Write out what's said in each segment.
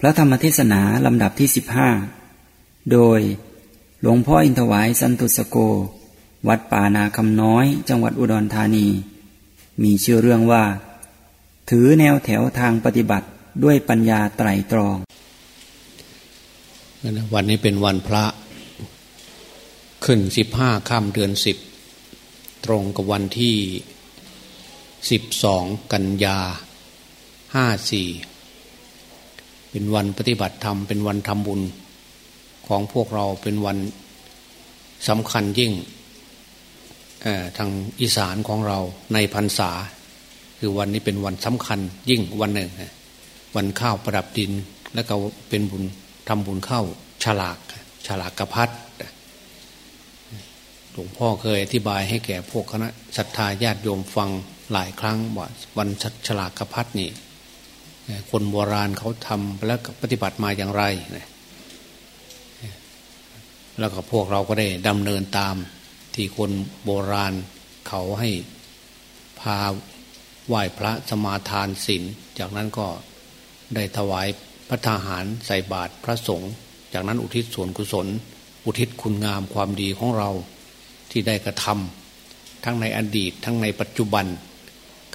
พระธรรมเทศนาลำดับที่สิบห้าโดยหลวงพ่ออินทวายสันตุสโก วัดป่านาคำน้อยจังหวัดอุดรธานี มีชื่อเรื่องว่า ถือแนวแถวทางปฏิบัติด้วยปัญญาไตรตรอง วันนี้เป็นวันพระ ขึ้นสิบห้าค่ำเดือนสิบ ตรงกับวันที่สิบสองกันยาห้าสี่ เป็นวันปฏิบัติธรรมเป็นวันทำบุญ ของพวกเราเป็นวันสำคัญยิ่งทางอีสานของเราในพรรษา คือวันนี้เป็นวันสำคัญยิ่งวันหนึ่ง วันข้าวประดับดินแล้วก็เป็นบุญทำบุญข้าฉลากฉลากกระพัดหลวงพ่อเคยอธิบายให้แก่พวกคณะศรัทธาญาติโยมฟังหลายครั้งว่าวันฉลากกระพัดนี่ คนโบราณเขาทำแล้วปฏิบัติมาอย่างไร แล้วก็พวกเราก็ได้ดำเนินตามที่คนโบราณเขาให้พาไหว้พระสมาทานศีลจากนั้นก็ได้ถวายพระทหารใส่บาตรพระสงฆ์จากนั้นอุทิศส่วนกุศล อุทิศคุณงามความดีของเราที่ได้กระทำทั้งในอดีตทั้งในปัจจุบัน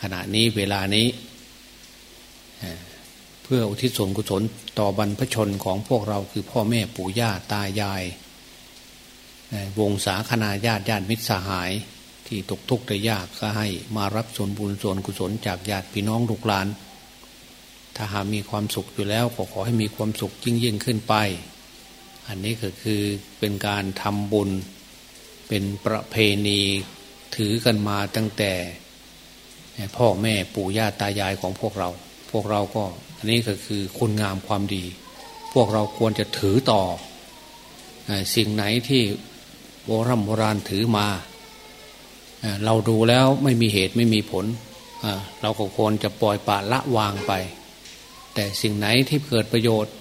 ขณะนี้เวลานี้ พื่ออุทิศส่วนกุศลต่อบรรพชนของพวกเราคือพ่อแม่ปู่ย่าตายาย วงศาคณาญาติญาติมิตรสหาย ที่ตกทุกข์ได้ยากก็ให้มารับส่วนบุญส่วนกุศลจากญาติพี่น้องลูกหลาน ถ้าหามีความสุขอยู่แล้วก็ขอให้มีความสุขยิ่งยิ่งขึ้นไป อันนี้ก็คือเป็นการทำบุญเป็นประเพณีถือกันมาตั้งแต่พ่อแม่ปู่ย่าตายายของพวกเรา พวกเราก็อันนี้ก็คือคุณงามความดี พวกเราควรจะถือต่อ สิ่งไหนที่โบรโบราณถือมา เราดูแล้วไม่มีเหตุไม่มีผล เราก็ควรจะปล่อยปละละวางไป แต่สิ่งไหนที่เกิดประโยชน์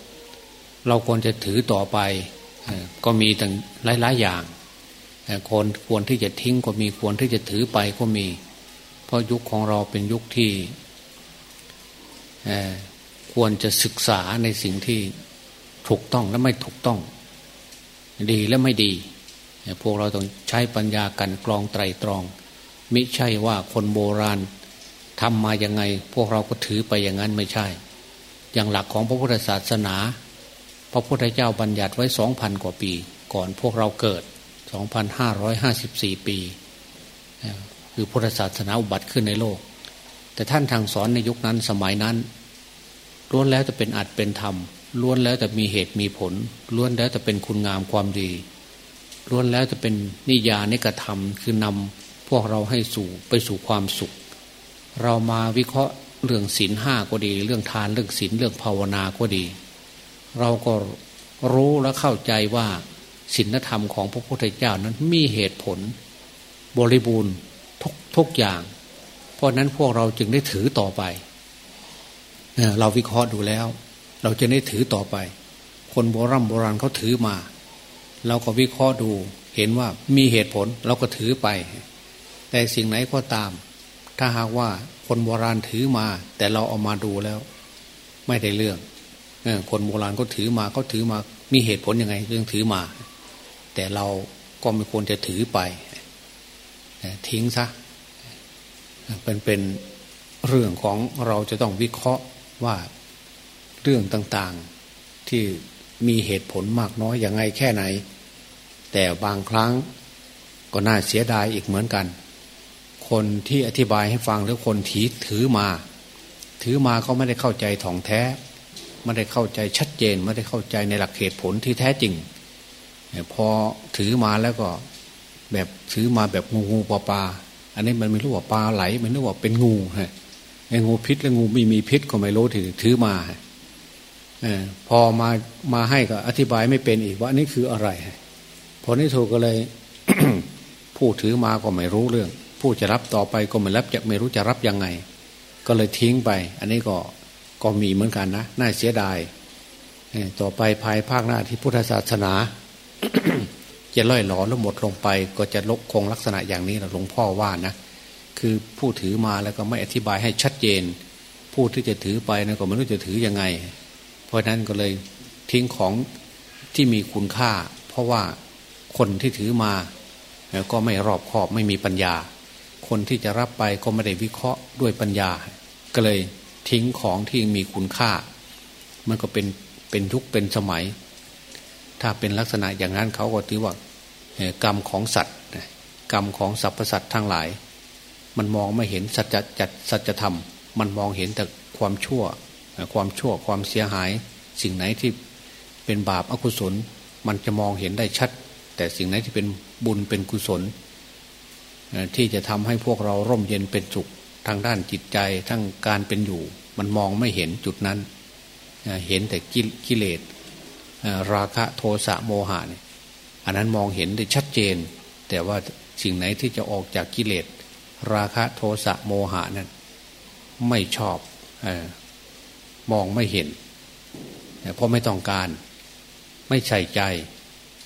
เราควรจะถือต่อไป ก็มีตั้งหลายๆอย่างคนควรที่จะทิ้งก็มีควรที่จะถือไปก็มี เพราะยุคของเราเป็นยุคที่ ควรจะศึกษาในสิ่งที่ถูกต้องและไม่ถูกต้อง ดีและไม่ดี พวกเราต้องใช้ปัญญากันกรองไตรตรอง มิใช่ว่าคนโบราณทำมายังไง พวกเราก็ถือไปอย่างนั้นไม่ใช่ อย่างหลักของพระพุทธศาสนา พระพุทธเจ้าบัญญัติไว้สองพันกว่าปี ก่อนพวกเราเกิดสองพันห้าร้อยห้าสิบสี่ปี คือพุทธศาสนาอุบัติขึ้นในโลก แต่ท่านทางสอนในยุคนั้นสมัยนั้นล้วนแล้วจะเป็นอัดเป็นธรรมล้วนแล้วจะมีเหตุมีผลล้วนแล้วจะเป็นคุณงามความดีล้วนแล้วจะเป็นนิยานิกระทำคือนำพวกเราให้สู่ไปสู่ความสุข เรามาวิเคราะห์เรื่องศีลห้าก็ดี เรื่องทานเรื่องศีลเรื่องภาวนาก็ดี เราก็รู้และเข้าใจว่าศีลธรรมของพระพุทธเจ้านั้นมีเหตุผล บริบูรณ์ทุกทุกอย่าง เพราะนั้นพวกเราจึงได้ถือต่อไปเราวิเคราะห์ดูแล้ว เราจะได้ถือต่อไป คนโบราณโบราณเขาถือมา เราก็วิเคราะห์ดู เห็นว่ามีเหตุผลเราก็ถือไป แต่สิ่งไหนก็ตาม ถ้าหากว่าคนโบราณถือมา แต่เราเอามาดูแล้ว ไม่ได้เรื่องคนโบราณก็ถือมาเขาถือมา มีเหตุผลยังไงเรื่องถือมา แต่เราก็ไม่ควรจะถือไปทิ้งซะ เป็นเป็นเรื่องของเราจะต้องวิเคราะห์ว่าเรื่องต่างๆที่มีเหตุผลมากน้อยอย่างไงแค่ไหน แต่บางครั้งก็น่าเสียดายอีกเหมือนกัน คนที่อธิบายให้ฟังหรือคนถีถือมา ถือมาเขาไม่ได้เข้าใจถ่องแท้ไม่ได้เข้าใจชัดเจนไม่ได้เข้าใจในหลักเหตุผลที่แท้จริงพอถือมาแล้วก็แบบถือมาแบบงูงูปลาปลา อันนี้มันไม่รู้ว่าปลาไหลมันรู้ว่าเป็นงูฮะไอ้งูพิษแล้วงูไม่มีพิษก็ไม่รู้ถือถือมาอพอมามาให้ก็ อธิบายไม่เป็นอีกว่าอันนี้คืออะไรพอนี้ถูกก็เลยผู้ถือมาก็ไม่รู้เรื่อง ผู้จะรับต่อไปก็ไม่รับจะไม่รู้จะรับยังไง ก็เลยทิ้งไป อันนี้ก็ก็มีเหมือนกันนะน่าเสียดายต่อไปภายภาคหน้าที่พุทธศาสนา จะล่อยหลอแล้วหมดลงไป ก็จะลกคงลักษณะอย่างนี้หลวงพ่อว่านะคือผู้ถือมาแล้วก็ไม่อธิบายให้ชัดเจน ผู้ที่จะถือไปนะก็ไม่รู้จะถือยังไง เพราะนั้นก็เลยทิ้งของที่มีคุณค่า เพราะว่าคนที่ถือมาก็ไม่รอบคอบไม่มีปัญญา คนที่จะรับไปก็ไม่ได้วิเคราะห์ด้วยปัญญา ก็เลยทิ้งของที่มีคุณค่า มันก็เป็นเป็นยุคเป็นสมัย ถ้าเป็นลักษณะอย่างนั้นเขาก็ถือว่ากรรมของสัตว์กรรมของสรรพสัตว์ทั้งหลาย มันมองไม่เห็นสัจจัดสัจธรรม มันมองเห็นแต่ความชั่ว ความชั่วความเสียหาย สิ่งไหนที่เป็นบาปอกุศล มันจะมองเห็นได้ชัด แต่สิ่งไหนที่เป็นบุญเป็นกุศล ที่จะทำให้พวกเราร่มเย็นเป็นสุขทางด้านจิตใจทั้งการเป็นอยู่ มันมองไม่เห็นจุดนั้น เห็นแต่กิเลส ราคะโทสะโมหะเนี่ยอันนั้นมองเห็นได้ชัดเจน แต่ว่าสิ่งไหนที่จะออกจากกิเลส ราคะโทสะโมหะนั้นไม่ชอบอมองไม่เห็นเพราะไม่ต้องการ ไม่ใส่ใจ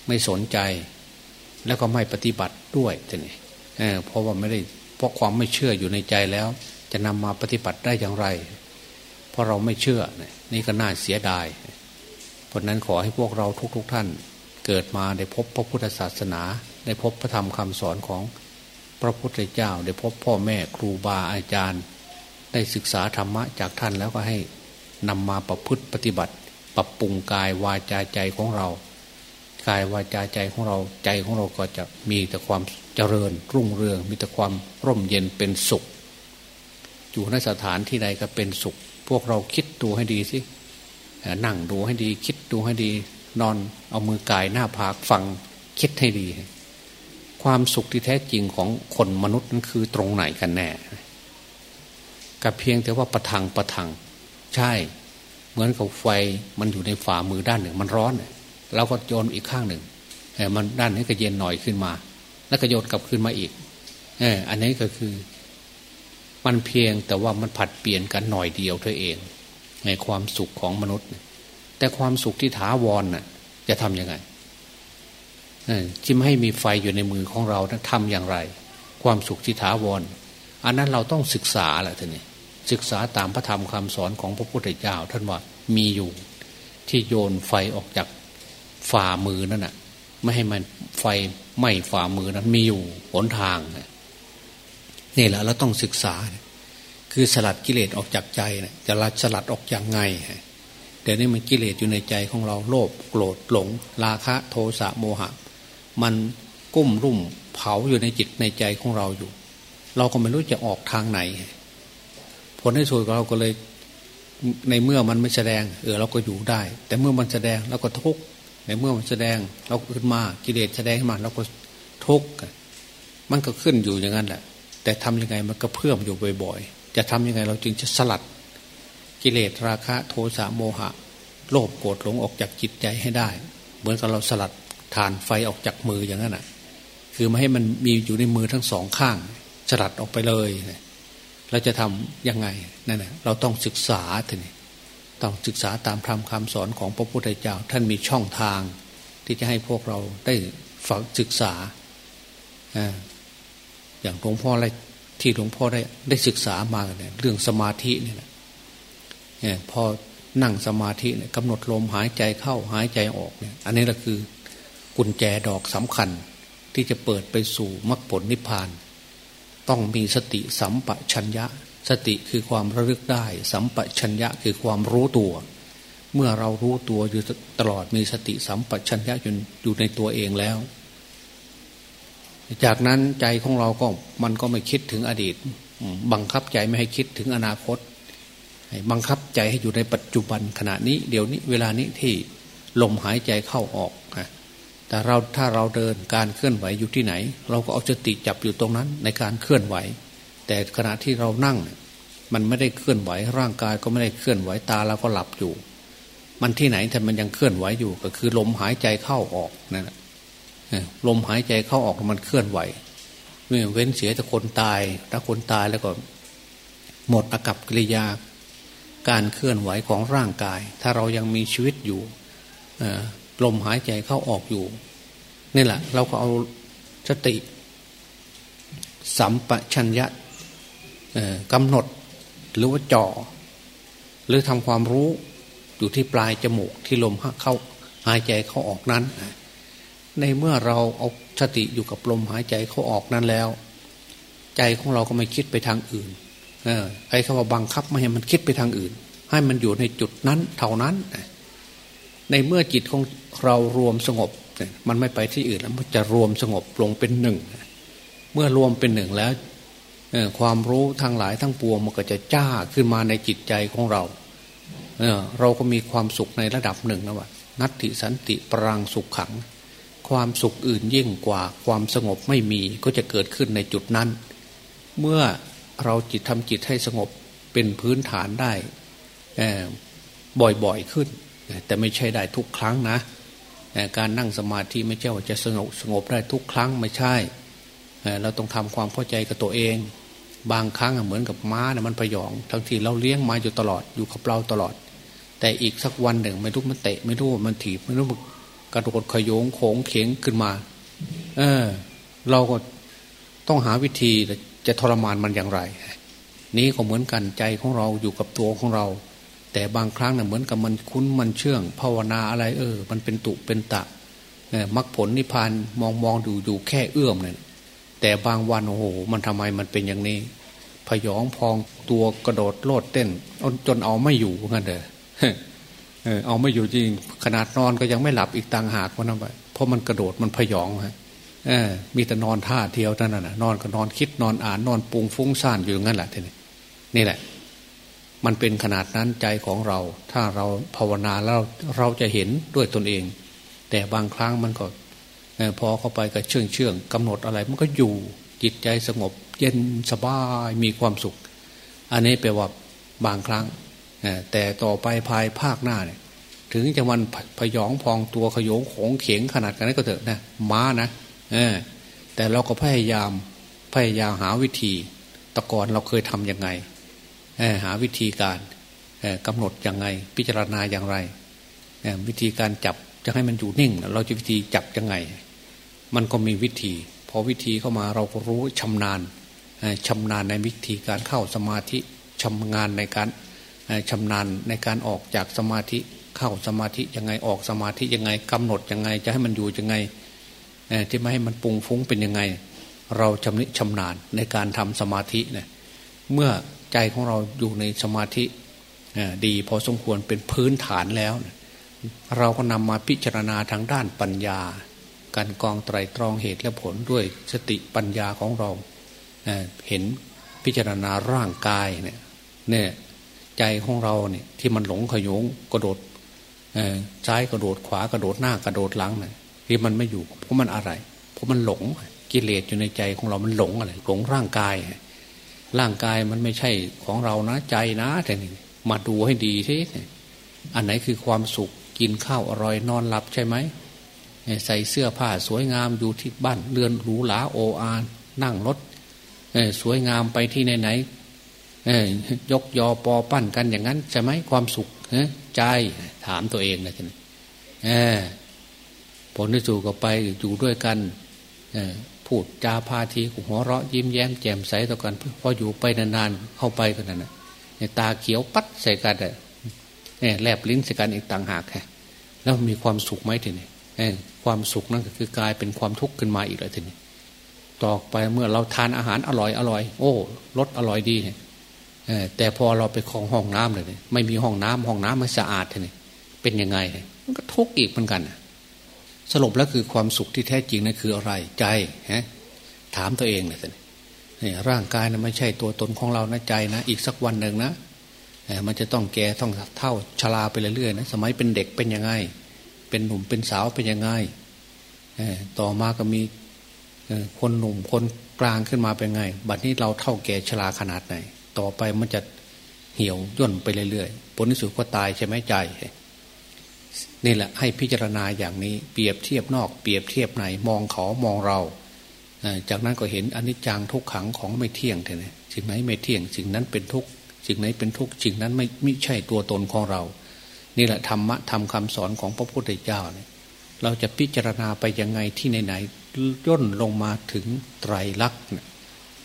ไม่สนใจ แล้วก็ไม่ปฏิบัติด้วยทีนี้เพราะว่าไม่ได้เพราะความไม่เชื่ออยู่ในใจแล้ว จะนำมาปฏิบัติได้อย่างไร เพราะเราไม่เชื่อนี่ก็น่าเสียดายเราะนั้นขอให้พวกเราทุกๆทท่าน เกิดมาได้พบพระพุทธศาสนา ได้พบพระธรรมคำสอนของพระพุทธเจ้า ได้พบพ่อแม่ครูบาอาจารย์ ได้ศึกษาธรรมะจากท่านแล้วก็ให้นำมาประพฤติปฏิบัติ ปรับปรุงกายวาจาใจของเรา กายวาจาใจของเราใจของเราก็จะมีแต่ความเจริญรุ่งเรือง มีแต่ความร่มเย็นเป็นสุข อยู่ในสถานที่ใดก็เป็นสุข พวกเราคิดดูให้ดีสิ นั่งดูให้ดี คิดดูให้ดี นอนเอามือกายหน้าผากฟังคิดให้ดี ความสุขที่แท้จริงของคนมนุษย์นั้นคือตรงไหนกันแน่กับเพียงแต่ว่าประทังประทัง ใช่ เหมือนกับไฟมันอยู่ในฝ่ามือด้านหนึ่ง มันร้อนเราก็โยนอีกข้างหนึ่งแต่มันด้านนี้ก็เย็นหน่อยขึ้นมา แล้วก็โยนกลับขึ้นมาอีกเอออันนี้ก็คือ มันเพียงแต่ว่ามันผัดเปลี่ยนกันหน่อยเดียวเท่าเอง ในความสุขของมนุษย์ แต่ความสุขที่ถาวรน่ะ จะทำยังไงที่ไม่ให้มีไฟอยู่ในมือของเรานะทำอย่างไร ความสุขที่ถาวรอันนั้นเราต้องศึกษาแหละท่านนี่ศึกษาตามพระธรรมคำสอนของพระพุทธเจ้า ท่านว่ามีอยู่ที่โยนไฟออกจากฝ่ามือนั่นน่ะ ไม่ให้มันไฟไหม้ฝ่ามือนั้นมีอยู่หนทางนี่แหละเราต้องศึกษา คือสลัดกิเลสออกจากใจนะจะสลัดออกอย่างไงแต่นี่มันกิเลสอยู่ในใจของเราโลภโกรธหลง ราคะโทสะโมหะ มันกุ้มรุ่มเผาอยู่ในจิตในใจของเราอยู่ เราก็ไม่รู้จะออกทางไหน ผลที่สุดเราก็เลยในเมื่อมันไม่แสดง เออเราก็อยู่ได้ แต่เมื่อมันแสดงเราก็ทุกข์ในเมื่อมันแสดงเราขึ้นมากิเลสแสดงขึ้นมาเราก็ทุกข์มันก็ขึ้นอยู่อย่างนั้นแหละแต่ทำยังไงมันก็เพิ่มอยู่บ่อยๆ จะทำยังไงเราจึงจะสลัดกิเลสราคะโทสะโมหะ โลภโกรธหลงออกจากจิตใจให้ได้ เหมือนกับเราสลัดฐานไฟออกจากมืออย่างนั้นอะ คือไม่ให้มันมีอยู่ในมือทั้งสองข้าง สลัดออกไปเลยเราจะทํำยังไงนั่นแหละเราต้องศึกษาทีนี้ต้องศึกษาตามธรรมคำสอนของพระพุทธเจ้า ท่านมีช่องทาง ที่จะให้พวกเราได้ฝึกศึกษาอย่างหลวงพ่ออะไร ที่หลวงพ่อได้ได้ศึกษามาเนี่ยเรื่องสมาธิเนี่ยพอนั่งสมาธิเนี่ยกำหนดลมหายใจเข้าหายใจออกเนี่ยอันนี้แหละคือกุญแจดอกสำคัญที่จะเปิดไปสู่มรรคผลนิพพาน ต้องมีสติสัมปชัญญะ สติคือความระลึกได้ สัมปชัญญะคือความรู้ตัว เมื่อเรารู้ตัวอยู่ตลอดมีสติสัมปชัญญะอยู่อยู่ในตัวเองแล้ว จากนั้นใจของเราก็มันก็ไม่คิดถึงอดีต บังคับใจไม่ให้คิดถึงอนาคต บังคับใจให้อยู่ในปัจจุบันขณะนี้ เดี๋ยวนี้เวลานี้ที่ลมหายใจเข้าออกแต่เราถ้าเราเดินการเคลื่อนไหวอยู่ที่ไหน เราก็เอาสติจับอยู่ตรงนั้นในการเคลื่อนไหว แต่ขณะที่เรานั่ง มันไม่ได้เคลื่อนไหวร่างกายก็ไม่ได้เคลื่อนไหวตาเราก็หลับอยู่ มันที่ไหนแต่มันยังเคลื่อนไหวอยู่ก็คือลมหายใจเข้าออกนั่นแหละ ลมหายใจเข้าออกมันเคลื่อนไหวเว้นเสียแต่คนตาย ถ้าคนตายแล้วก็ หมดอากับกิริยา การเคลื่อนไหวของร่างกาย ถ้าเรายังมีชีวิตอยู่ลมหายใจเข้าออกอยู่นี่แหละ เราก็เอาสติ สัมปชัญญะกำหนดหรือว่าจ่อ หรือทำความรู้อยู่ที่ปลายจมูกที่ลมเข้าหายใจเข้าออกนั้น ในเมื่อเราเอาสติอยู่กับลมหายใจเขาออกนั้นแล้ว ใจของเราก็ไม่คิดไปทางอื่น เออไอ้คำว่าบังคับไม่ให้มันคิดไปทางอื่น ให้มันอยู่ในจุดนั้นเท่านั้น ในเมื่อจิตของเรารวมสงบ มันไม่ไปที่อื่นแล้วมันจะรวมสงบลงเป็นหนึ่ง เมื่อรวมเป็นหนึ่งแล้วความรู้ทั้งหลายทั้งปวงมันก็จะจ้าขึ้นมาในจิตใจของเราเเราก็มีความสุขในระดับหนึ่งนะว่านัตติสันติปรังสุขขัง ความสุขอื่นยิ่งกว่าความสงบไม่มีก็จะเกิดขึ้นในจุดนั้น เมื่อเราจิตทำจิตให้สงบเป็นพื้นฐานได้บ่อยๆขึ้น แต่ไม่ใช่ได้ทุกครั้งนะ การนั่งสมาธิไม่ใช่ว่าจะสงบสงบได้ทุกครั้งไม่ใช่ เราต้องทำความเข้าใจกับตัวเอง บางครั้งเหมือนกับม้านี่มันพยอง ทั้งที่เราเลี้ยงมาอยู่ตลอดอยู่กับเราตลอด แต่อีกสักวันหนึ่งไม่รู้มันเตะไม่รู้มันถีบไม่รู้มัน กระโดดขยงโขงเข็งขึ้นมา เออ เราก็ต้องหาวิธีจะทรมานมันอย่างไร นี้ก็เหมือนกันใจของเราอยู่กับตัวของเรา แต่บางครั้งเนี่ยเหมือนกับมันคุ้นมันเชื่อง ภาวนาอะไรเออ มันเป็นตุเป็นตะมรรคผลนิพพานมองมองดูอยู่แค่เอื้อมเนี่ยแต่บางวันโอ้โหมันทำไมมันเป็นอย่างนี้ พยองพองตัวกระโดดโลดเต้นจนเอาไม่อยู่งั้นเด้อ เอาไม่อยู่จริงขนาดนอนก็ยังไม่หลับอีกต่างหากว่านั่นไปเพราะมันกระโดดมันพยองฮะมีแต่นอนท่าเทียวเท่านั้นนะนอนก็นอนคิดนอนอ่านนอนปุงฟุ้งซ่านอยู่งั้นแหละทีนี้นี่แหละ มันเป็นขนาดนั้นใจของเรา ถ้าเราภาวนาแล้วเราจะเห็นด้วยตนเอง แต่บางครั้งมันก็พอเข้าไปก็เชื่องเชื่องกำหนดอะไร มันก็อยู่จิตใจสงบ เย็นสบายมีความสุข อันนี้แปลว่าบางครั้ง แต่ต่อไปภายภาคหน้าเนี่ย ถึงจะมันพยองพองตัวขยงของเข็งขนาดกันก็เถอะนะม้านะแต่เราก็พยายามพยายามหาวิธีตะกอนเราเคยทำยังไงหาวิธีการกำหนดยังไง พิจารณาอย่างไร วิธีการจับจะให้มันอยู่นิ่ง เราจะวิธีจับยังไง มันก็มีวิธีพอวิธีเข้ามาเราก็รู้ชำนาญชำนาญในวิธีการเข้าสมาธิชำนาญในการ ชำนาญในการออกจากสมาธิเข้าสมาธิยังไงออกสมาธิยังไงกำหนดยังไง จะให้มันอยู่ยังไงที่ไม่ให้มันปุงฟุ้งเป็นยังไง เราชำนิชำนาญในการทำสมาธิเนี่ยเมื่อใจของเราอยู่ในสมาธิดีพอสมควรเป็นพื้นฐานแล้วเราก็นำมาพิจารณาทางด้านปัญญา การกองไตรตรองเหตุและผลด้วยสติปัญญาของเราเห็นพิจารณาร่างกายเนี่ยเนี่ย ใจของเราเนี่ยที่มันหลงขยงกระโดดซ้ายกระโดดขวากระโดดหน้ากระโดดหลังเนี่ยที่มันไม่อยู่เพราะมันอะไร เพราะมันหลงกิเลสอยู่ในใจของเรามันหลงอะไรหลงร่างกาย ร่างกายมันไม่ใช่ของเรานะใจนะแต่นี่มาดูให้ดีทีอันไหนคือความสุขกินข้าวอร่อยนอนหลับใช่ไหมใส่เสื้อผ้าสวยงามอยู่ที่บ้านเรือนหรูหราโออานนั่งรถสวยงามไปที่ไหนไหน ยกยอปอปั้นกันอย่างนั้นใช่ไหมความสุขใจถามตัวเองนะท่านผลที่สู่ก็ไปอยู่ด้วยกันพูดจาพาทีหัวเราะยิ้มแย้มแจ่มใสต่อกันพออยู่ไปนานๆเข้าไปกันนั่นตาเขียวปัดใส่กันเนี่ยแลบลิ้นใส่กันอีกต่างหากแค่แล้วมีความสุขไหมทีนี้ความสุขนั่นก็คือกลายเป็นความทุกข์ขึ้นมาอีกเลยทีนี้ต่อไปเมื่อเราทานอาหารอร่อยอร่อยโอ้รสอร่อยดีเนี่ย แต่พอเราไปคลองห้องน้ำเลยไม่มีห้องน้ำห้องน้ำมันสะอาดทีนี้เป็นยังไงมันก็ทุกข์อีกเหมือนกันสรุปแล้วคือความสุขที่แท้จริงนั่นคืออะไรใจฮะถามตัวเองเลยทีนี้ร่างกายนะไม่ใช่ตัวตนของเรานะใจนะ อีกสักวันหนึ่งนะมันจะต้องแก่ต้องเท่าชราไปเรื่อยๆนะสมัยเป็นเด็กเป็นยังไง เป็นหนุ่มเป็นสาวเป็นยังไงต่อมาก็มีคนหนุ่มคนกลางขึ้นมาเป็นไง บัดนี้เราเท่าแก่ชราขนาดไหน ต่อไปมันจะเหี่ยวย่นไปเรื่อยๆผลที่สุดก็ตายใช่ไหมใจนี่แหละให้พิจารณาอย่างนี้เปรียบเทียบนอกเปรียบเทียบในมองเขามองเราจากนั้นก็เห็นอนิจจังทุกขังของไม่เที่ยงเท่านี้สิ่งไหนไม่เที่ยงสิ่งนั้นเป็นทุกสิ่งไหนเป็นทุกสิ่งนั้นไม่ไม่ใช่ตัวตนของเรา นี่แหละธรรมะทำคำสอนของพระพุทธเจ้าเนี่ยเราจะพิจารณาไปยังไงที่ไหนๆย่นลงมาถึงไตรลักษณ์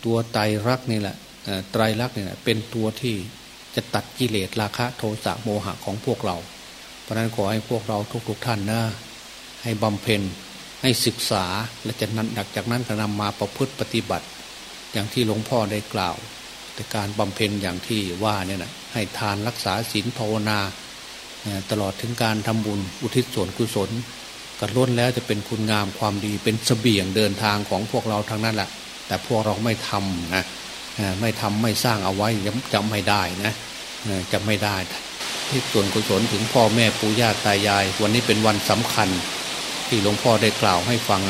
ตัวไตรลักษณ์นี่แหละ ไตรลักษณ์เนี่แหละเป็นตัวที่จะตัดกิเลสราคะโทสะโมหะของพวกเรา เพราะนั้นขอให้พวกเราทุกๆทท่านนะให้บำเพ็ญให้ศึกษาและจะนั้นจากนั้นจะนำมาประพฤติปฏิบัติ อย่างที่หลวงพ่อได้กล่าว แต่การบำเพ็ญอย่างที่ว่าเนี่ยนะให้ทานรักษาศีลภาวนา ตลอดถึงการทำบุญอุทิศส่วนกุศลกระล้นแล้วจะเป็นคุณงามความดีเป็นสเสบียงเดินทางของพวกเราทางนั้นแหละแต่พวกเราไม่ทำนะ ไม่ทำไม่สร้างเอาไว้จะไม่ได้นะจะไม่ได้ที่ส่วนกุศลถึงพ่อแม่ปู่ย่าตายาย วันนี้เป็นวันสำคัญ ที่หลวงพ่อได้กล่าวให้ฟัง